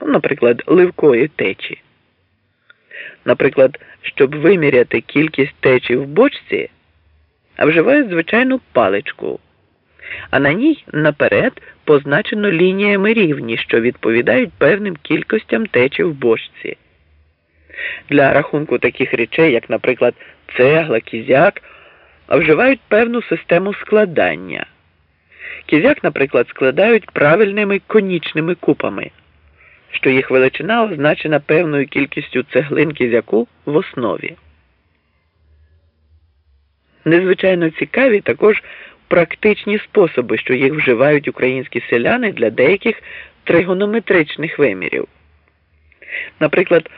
ну, наприклад, ливкої течі. Наприклад, щоб виміряти кількість течі в бочці, вживають звичайну паличку, а на ній наперед позначено лініями рівні, що відповідають певним кількостям течі в бочці. Для рахунку таких речей, як, наприклад, цегла, кізяк, вживають певну систему складання. Кізяк, наприклад, складають правильними конічними купами, що їх величина означена певною кількістю цеглин кізяку в основі. Незвичайно цікаві також практичні способи, що їх вживають українські селяни для деяких тригонометричних вимірів. Наприклад,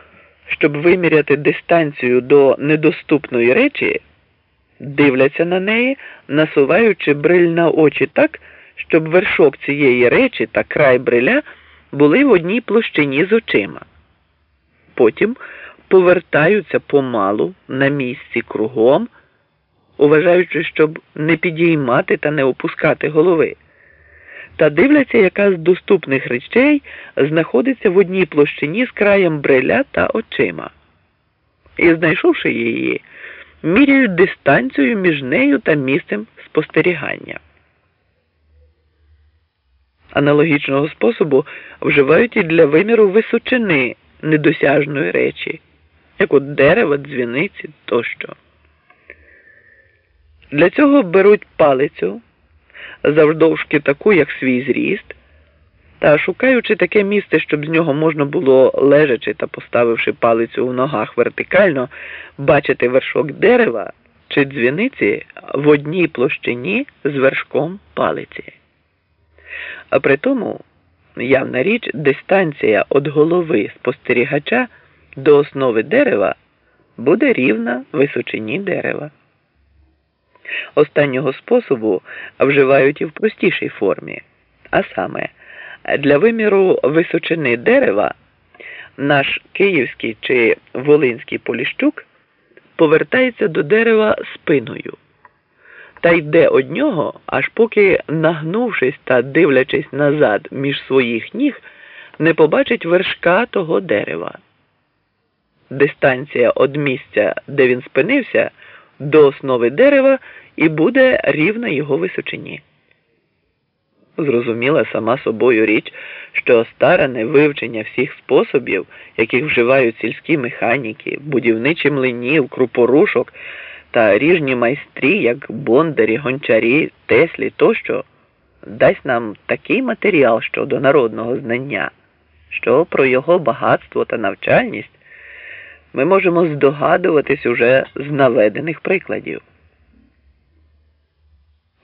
щоб виміряти дистанцію до недоступної речі, дивляться на неї, насуваючи бриль на очі так, щоб вершок цієї речі та край бриля були в одній площині з очима. Потім повертаються помалу на місці кругом, уважаючи, щоб не підіймати та не опускати голови. Та дивляться, яка з доступних речей знаходиться в одній площині з краєм бриля та очима. І, знайшовши її, міряють дистанцію між нею та місцем спостерігання. Аналогічного способу вживають і для виміру височини недосяжної речі, як от дерева, дзвіниці тощо. Для цього беруть палицю завдовжки таку, як свій зріст, та шукаючи таке місце, щоб з нього можна було лежачи та поставивши палицю у ногах вертикально, бачити вершок дерева чи дзвіниці в одній площині з вершком палиці. А при тому, явна річ, дистанція від голови спостерігача до основи дерева буде рівна височині дерева. Останнього способу вживають і в простішій формі, а саме для виміру височини дерева наш київський чи волинський поліщук повертається до дерева спиною та йде од нього, аж поки, нагнувшись та дивлячись назад між своїх ніг, не побачить вершка того дерева. Дистанція від місця, де він спинився, до основи дерева і буде рівна його височині. Зрозуміла сама собою річ, що старане вивчення всіх способів, яких вживають сільські механіки, будівничі млинів, крупорушок та ріжні майстрі, як бондарі, гончарі, теслі тощо, дасть нам такий матеріал щодо народного знання, що про його багатство та навчальність ми можемо здогадуватись уже з наведених прикладів.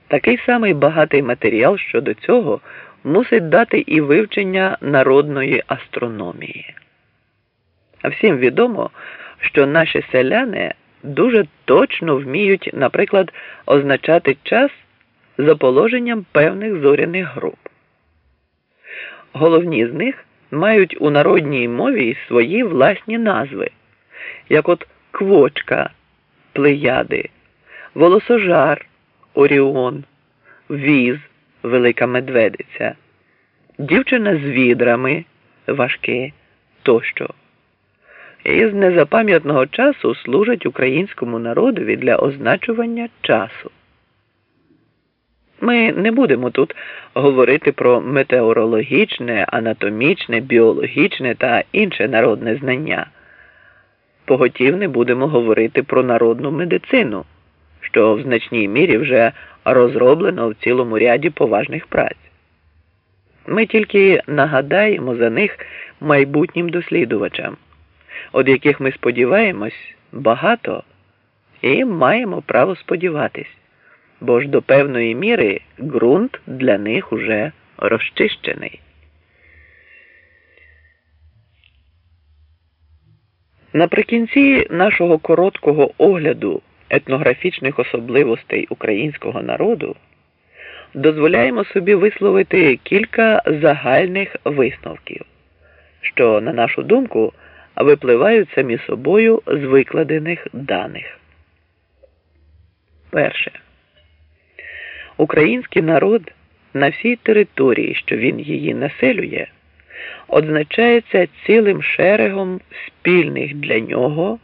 Такий самий багатий матеріал щодо цього мусить дати і вивчення народної астрономії. Всім відомо, що наші селяни дуже точно вміють, наприклад, означати час за положенням певних зоряних груп. Головні з них мають у народній мові свої власні назви, як от квочка, плеяди, волосожар. Оріон, віз, велика медведиця, дівчина з відрами, важке тощо. І з незапам'ятного часу служать українському народові для означування часу. Ми не будемо тут говорити про метеорологічне, анатомічне, біологічне та інше народне знання. Поготів не будемо говорити про народну медицину що в значній мірі вже розроблено в цілому ряді поважних праць. Ми тільки нагадаємо за них майбутнім дослідувачам, від яких ми сподіваємось багато і маємо право сподіватись, бо ж до певної міри ґрунт для них уже розчищений. Наприкінці нашого короткого огляду етнографічних особливостей українського народу, дозволяємо собі висловити кілька загальних висновків, що, на нашу думку, випливають самі собою з викладених даних. Перше. Український народ на всій території, що він її населює, означається цілим шерегом спільних для нього